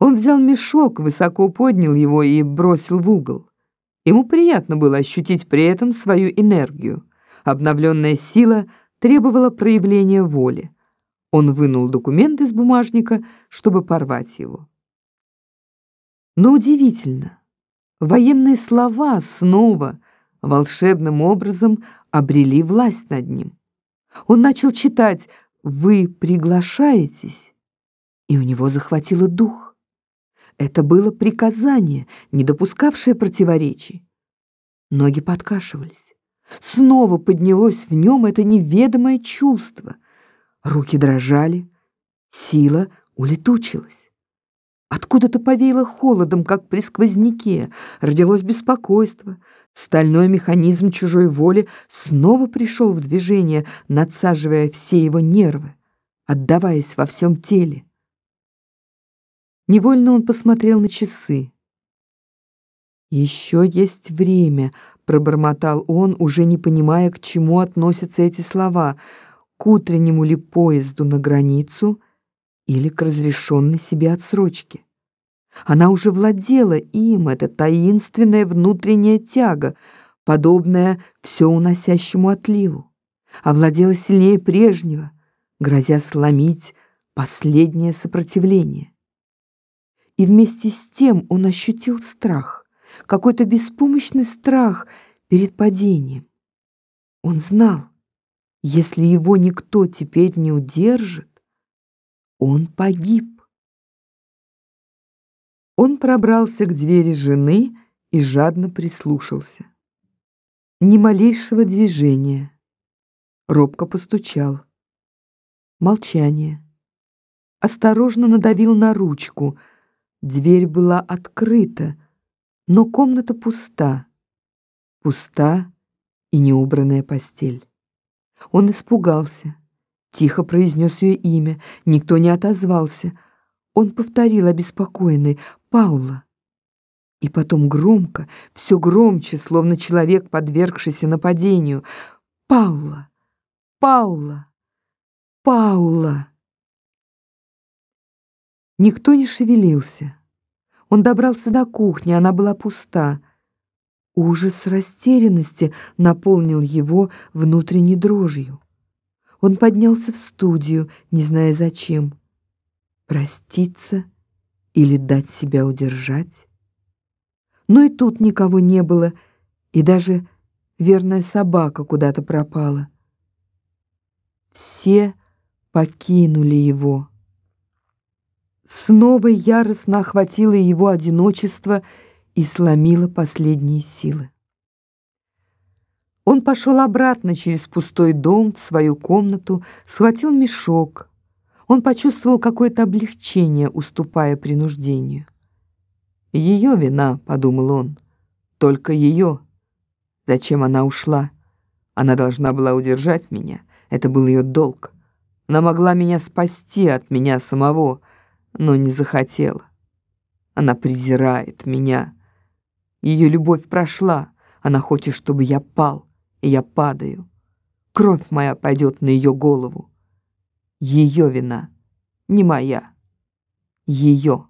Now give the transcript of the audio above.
Он взял мешок, высоко поднял его и бросил в угол. Ему приятно было ощутить при этом свою энергию. Обновленная сила требовала проявления воли. Он вынул документ из бумажника, чтобы порвать его. Но удивительно, военные слова снова волшебным образом обрели власть над ним. Он начал читать «Вы приглашаетесь», и у него захватило дух. Это было приказание, не допускавшее противоречий. Ноги подкашивались. Снова поднялось в нем это неведомое чувство. Руки дрожали, сила улетучилась. Откуда-то повеяло холодом, как при сквозняке, родилось беспокойство. Стальной механизм чужой воли снова пришел в движение, надсаживая все его нервы, отдаваясь во всем теле. Невольно он посмотрел на часы. «Еще есть время», — пробормотал он, уже не понимая, к чему относятся эти слова, к утреннему ли поезду на границу или к разрешенной себе отсрочке. Она уже владела им, это таинственная внутренняя тяга, подобная все уносящему отливу, овладела сильнее прежнего, грозя сломить последнее сопротивление. И вместе с тем он ощутил страх, какой-то беспомощный страх перед падением. Он знал, если его никто теперь не удержит, он погиб. Он пробрался к двери жены и жадно прислушался. Ни малейшего движения. Робко постучал. Молчание. Осторожно надавил на ручку — Дверь была открыта, но комната пуста. Пуста и неубранная постель. Он испугался. Тихо произнес ее имя. Никто не отозвался. Он повторил обеспокоенный «Паула». И потом громко, все громче, словно человек, подвергшийся нападению. «Паула! Паула! Паула!» Никто не шевелился. Он добрался до кухни, она была пуста. Ужас растерянности наполнил его внутренней дрожью. Он поднялся в студию, не зная зачем. Проститься или дать себя удержать? Но и тут никого не было, и даже верная собака куда-то пропала. Все покинули его. Снова яростно охватило его одиночество и сломило последние силы. Он пошел обратно через пустой дом в свою комнату, схватил мешок. Он почувствовал какое-то облегчение, уступая принуждению. «Ее вина», — подумал он, — «только ее. Зачем она ушла? Она должна была удержать меня. Это был ее долг. Она могла меня спасти от меня самого» но не захотела. Она презирает меня. Ее любовь прошла. Она хочет, чтобы я пал, и я падаю. Кровь моя пойдет на ее голову. Ее вина, не моя. Ее.